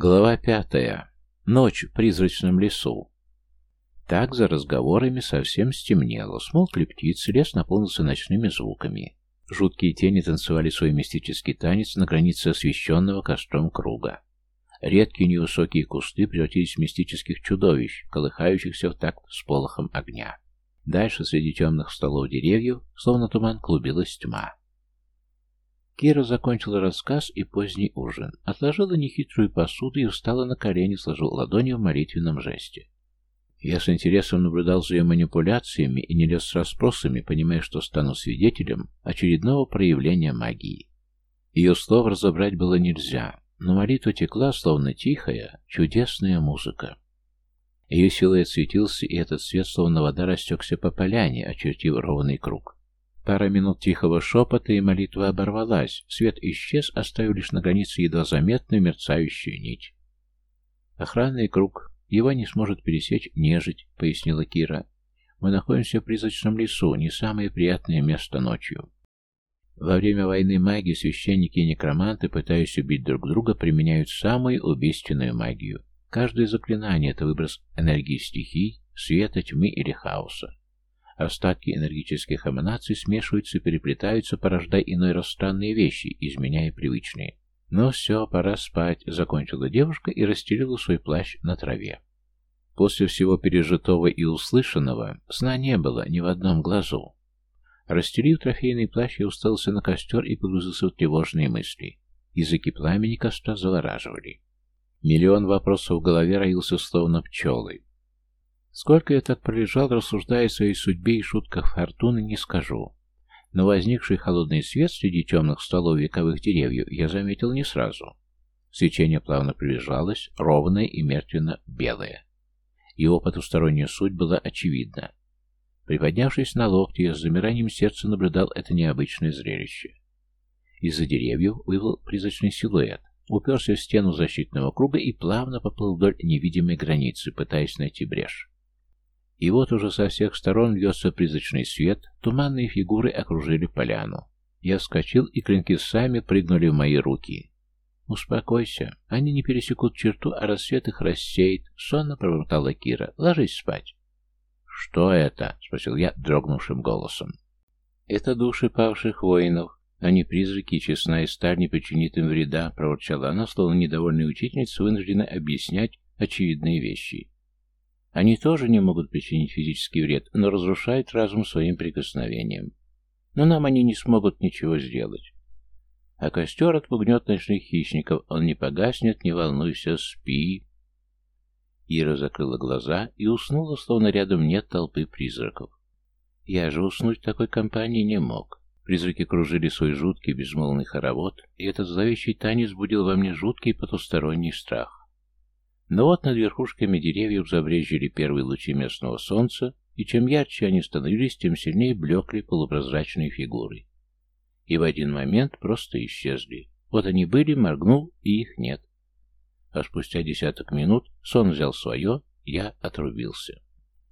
Глава пятая. Ночь в призрачном лесу. Так за разговорами совсем стемнело, смолкли птицы, лес наполнился ночными звуками. Жуткие тени танцевали свой мистический танец на границе освещенного костром круга. Редкие невысокие кусты превратились в мистических чудовищ, колыхающихся в такт с полохом огня. Дальше среди темных столов деревьев, словно туман, клубилась тьма. Кира закончила рассказ и поздний ужин, отложила нехитрую посуду и встала на колени, сложила ладони в молитвенном жесте. Я с интересом наблюдал за ее манипуляциями и не лез с расспросами, понимая, что стану свидетелем очередного проявления магии. Ее слов разобрать было нельзя, но молитва текла, словно тихая, чудесная музыка. Ее силуэт светился, и этот свет, словно вода, растекся по поляне, очертив ровный круг. Пара минут тихого шепота, и молитва оборвалась. Свет исчез, оставив лишь на границе едва заметную мерцающую нить. «Охранный круг. Его не сможет пересечь нежить», — пояснила Кира. «Мы находимся в призрачном лесу, не самое приятное место ночью». Во время войны маги, священники и некроманты, пытаясь убить друг друга, применяют самую убийственную магию. Каждое заклинание — это выброс энергии стихий, света, тьмы или хаоса. Остатки энергетических эманаций смешиваются переплетаются, порождая иной раз странные вещи, изменяя привычные. «Ну все, пора спать», — закончила девушка и расстелила свой плащ на траве. После всего пережитого и услышанного сна не было ни в одном глазу. Расстелив трофейный плащ, я устался на костер и погрузился в тревожные мысли. Языки пламени костра завораживали. Миллион вопросов в голове роился словно пчелы. Сколько я так пролежал, рассуждая о своей судьбе и шутках фортуны, не скажу. Но возникший холодный свет среди темных столов вековых деревьев я заметил не сразу. Свечение плавно приближалось, ровное и мертвенно-белое. Его потусторонняя суть была очевидна. Приподнявшись на локти, я с замиранием сердца наблюдал это необычное зрелище. Из-за деревьев вывел призрачный силуэт, уперся в стену защитного круга и плавно поплыл вдоль невидимой границы, пытаясь найти брешь. И вот уже со всех сторон льется призрачный свет, туманные фигуры окружили поляну. Я вскочил, и клинки сами прыгнули в мои руки. «Успокойся, они не пересекут черту, а рассвет их рассеет», — сонно пробормотала Кира. «Ложись спать». «Что это?» — спросил я дрогнувшим голосом. «Это души павших воинов. Они призраки, и честная сталь не причинит им вреда», — проворчала она, словно недовольная учительница, вынуждена объяснять очевидные вещи. Они тоже не могут причинить физический вред, но разрушают разум своим прикосновением. Но нам они не смогут ничего сделать. А костер отпугнет ночных хищников, он не погаснет, не волнуйся, спи. Ира закрыла глаза и уснула, словно рядом нет толпы призраков. Я же уснуть такой компании не мог. Призраки кружили свой жуткий безмолвный хоровод, и этот зловещий танец будил во мне жуткий потусторонний страх. Но вот над верхушками деревьев забрежили первые лучи местного солнца, и чем ярче они становились, тем сильнее блекли полупрозрачные фигуры. И в один момент просто исчезли. Вот они были, моргнул, и их нет. А спустя десяток минут сон взял свое, я отрубился.